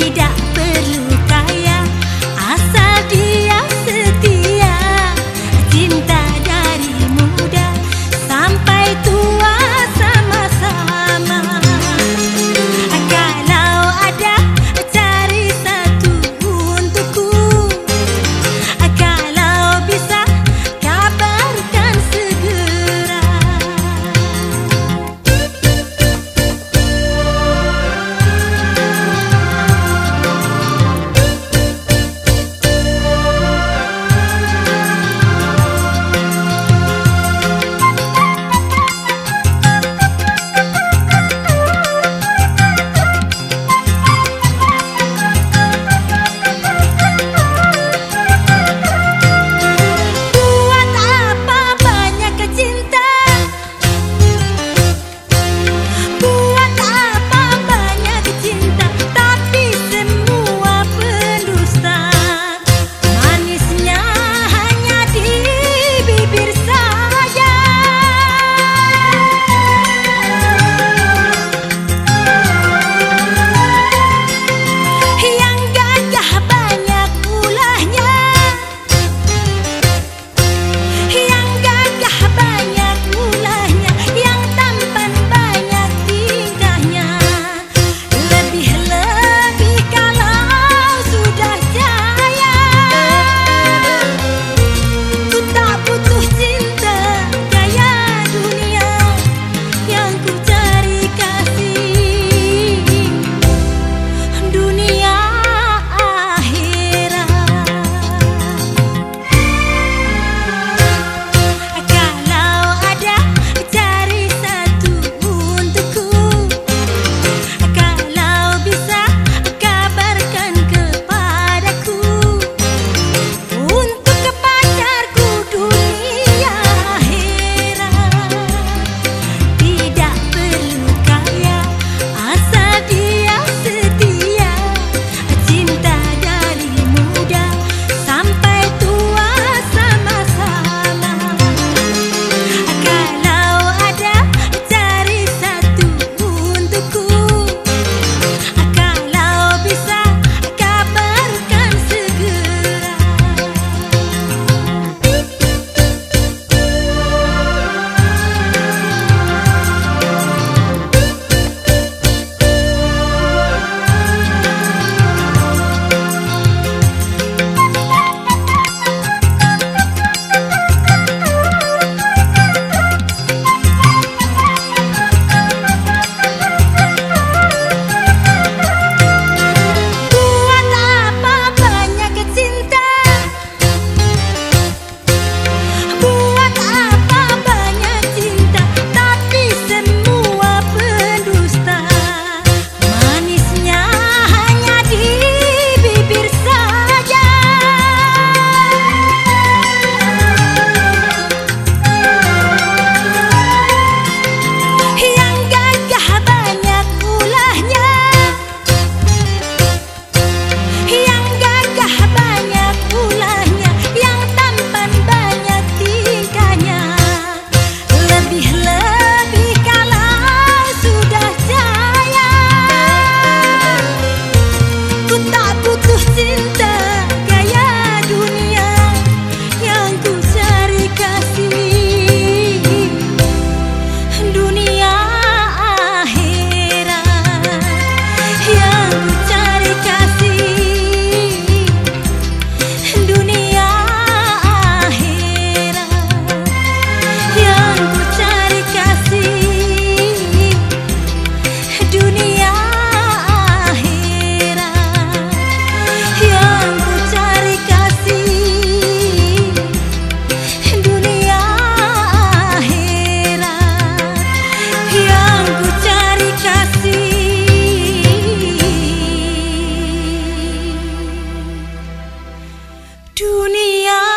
tidak दुनिया